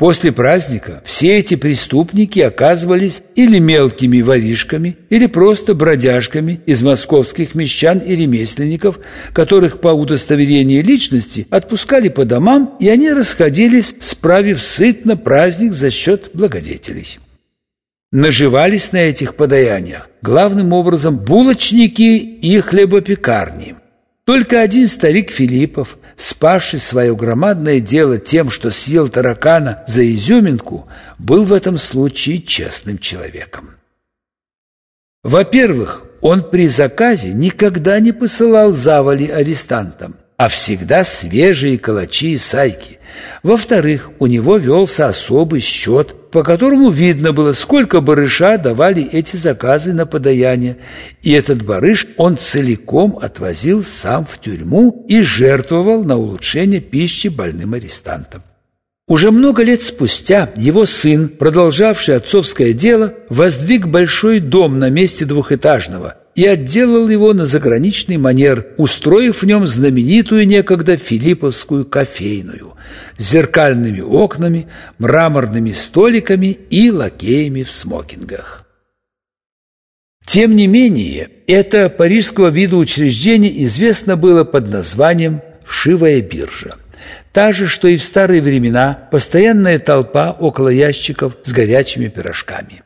После праздника все эти преступники оказывались или мелкими воришками, или просто бродяжками из московских мещан и ремесленников, которых по удостоверению личности отпускали по домам, и они расходились, справив сытно праздник за счет благодетелей. Наживались на этих подаяниях главным образом булочники и хлебопекарни. Только один старик Филиппов, спасший свое громадное дело тем, что съел таракана за изюминку, был в этом случае честным человеком. Во-первых, он при заказе никогда не посылал завали арестантам, а всегда свежие калачи и сайки. Во-вторых, у него велся особый счет по которому видно было, сколько барыша давали эти заказы на подаяние, и этот барыш он целиком отвозил сам в тюрьму и жертвовал на улучшение пищи больным арестантам. Уже много лет спустя его сын, продолжавший отцовское дело, воздвиг большой дом на месте двухэтажного и отделал его на заграничный манер, устроив в нем знаменитую некогда Филипповскую кофейную с зеркальными окнами, мраморными столиками и лакеями в смокингах. Тем не менее, это парижского вида учреждение известно было под названием «Вшивая биржа». Та же, что и в старые времена, постоянная толпа около ящиков с горячими пирожками.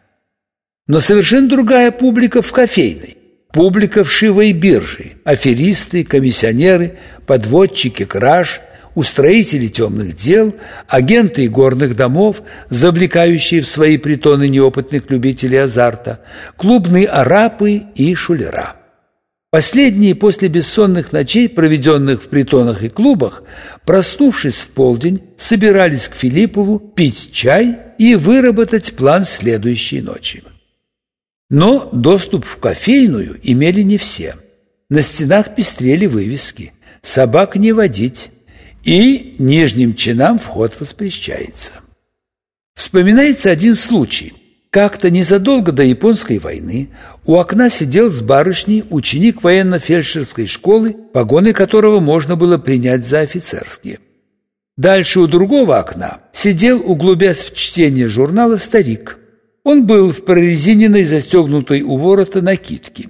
Но совершенно другая публика в кофейной. Публика вшивой биржи, аферисты, комиссионеры, подводчики краж, устроители темных дел, агенты горных домов, завлекающие в свои притоны неопытных любителей азарта, клубные арапы и шулера. Последние после бессонных ночей, проведенных в притонах и клубах, проснувшись в полдень, собирались к Филиппову пить чай и выработать план следующей ночи. Но доступ в кофейную имели не все. На стенах пестрели вывески «Собак не водить» и «Нижним чинам вход воспрещается». Вспоминается один случай. Как-то незадолго до японской войны у окна сидел с барышней ученик военно-фельдшерской школы, погоны которого можно было принять за офицерские. Дальше у другого окна сидел, углубясь в чтение журнала, старик – он был в прорезиненной, застегнутой у ворота накидке.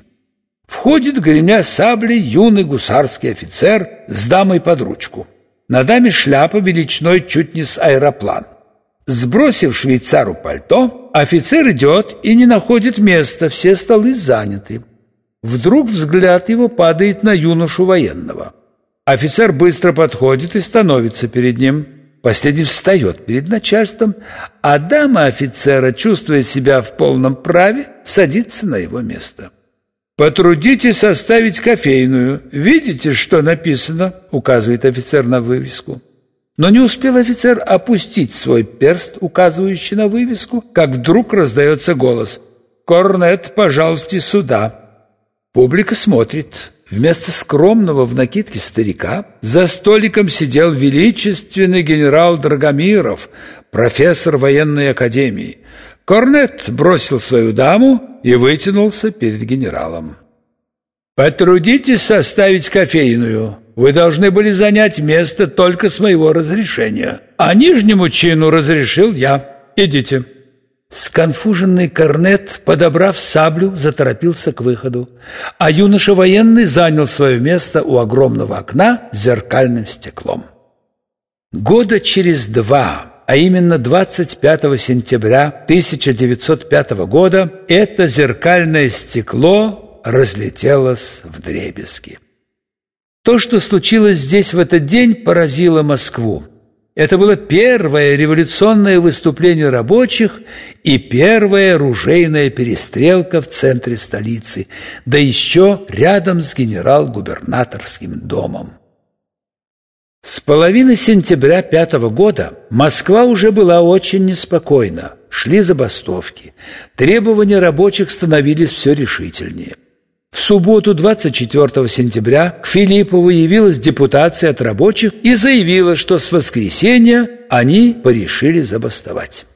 Входит, гремя саблей, юный гусарский офицер с дамой под ручку. На даме шляпа величиной чуть не с аэроплан. Сбросив швейцару пальто, офицер идет и не находит места, все столы заняты. Вдруг взгляд его падает на юношу военного. Офицер быстро подходит и становится перед ним. Последний встает перед начальством, а дама офицера, чувствуя себя в полном праве, садится на его место. «Потрудитесь составить кофейную. Видите, что написано?» – указывает офицер на вывеску. Но не успел офицер опустить свой перст, указывающий на вывеску, как вдруг раздается голос «Корнет, пожалуйста, сюда». Публика смотрит. Вместо скромного в накидке старика за столиком сидел величественный генерал Драгомиров, профессор военной академии. Корнет бросил свою даму и вытянулся перед генералом. «Потрудитесь составить кофейную. Вы должны были занять место только с моего разрешения, а нижнему чину разрешил я. Идите». Сконфуженный корнет, подобрав саблю, заторопился к выходу, а юноша военный занял свое место у огромного окна с зеркальным стеклом. Года через два, а именно 25 сентября 1905 года, это зеркальное стекло разлетелось в дребезги. То, что случилось здесь в этот день, поразило Москву. Это было первое революционное выступление рабочих и первая ружейная перестрелка в центре столицы, да еще рядом с генерал-губернаторским домом. С половины сентября пятого года Москва уже была очень неспокойна, шли забастовки, требования рабочих становились все решительнее. В субботу 24 сентября к Филиппову явилась депутация от рабочих и заявила, что с воскресенья они порешили забастовать.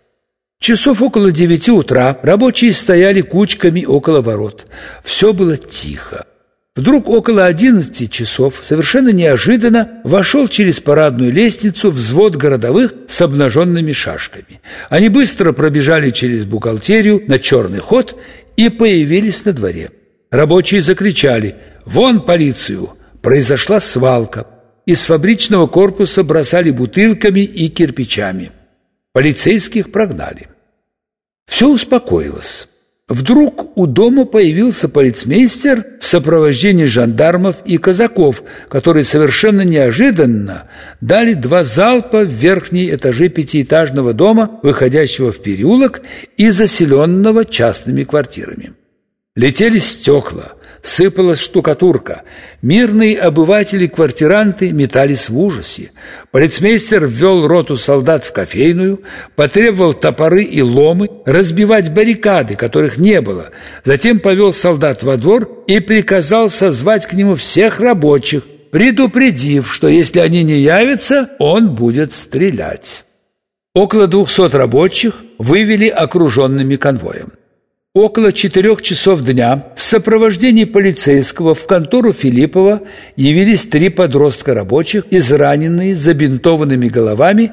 Часов около девяти утра рабочие стояли кучками около ворот. Все было тихо. Вдруг около одиннадцати часов совершенно неожиданно вошел через парадную лестницу взвод городовых с обнаженными шашками. Они быстро пробежали через бухгалтерию на черный ход и появились на дворе. Рабочие закричали «Вон полицию!» Произошла свалка. Из фабричного корпуса бросали бутылками и кирпичами. Полицейских прогнали. Все успокоилось. Вдруг у дома появился полицмейстер в сопровождении жандармов и казаков, которые совершенно неожиданно дали два залпа в верхние этажи пятиэтажного дома, выходящего в переулок и заселенного частными квартирами. Летели стекла, сыпалась штукатурка. Мирные обыватели-квартиранты метались в ужасе. Полицмейстер ввел роту солдат в кофейную, потребовал топоры и ломы, разбивать баррикады, которых не было. Затем повел солдат во двор и приказал созвать к нему всех рабочих, предупредив, что если они не явятся, он будет стрелять. Около двухсот рабочих вывели окруженными конвоем. Около четырех часов дня в сопровождении полицейского в контору Филиппова явились три подростка рабочих, израненные, забинтованными головами,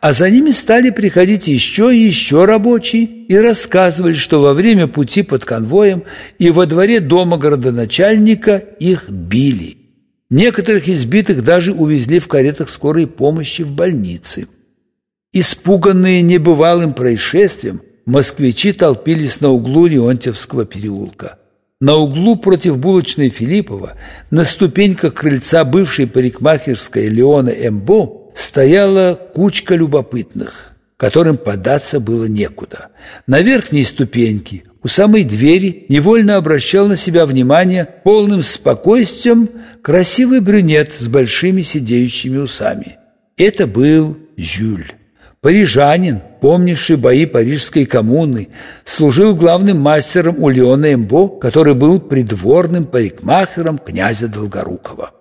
а за ними стали приходить еще и еще рабочие и рассказывали, что во время пути под конвоем и во дворе дома городоначальника их били. Некоторых избитых даже увезли в каретах скорой помощи в больницы. Испуганные небывалым происшествием, москвичи толпились на углу Леонтьевского переулка. На углу против булочной Филиппова на ступеньках крыльца бывшей парикмахерской Леона Эмбо стояла кучка любопытных, которым податься было некуда. На верхней ступеньке, у самой двери, невольно обращал на себя внимание полным спокойствием красивый брюнет с большими сидеющими усами. Это был Жюль. Парижанин, помнивший бои Парижской коммуны, служил главным мастером у Леона Эмбо, который был придворным парикмахером князя Долгорукова.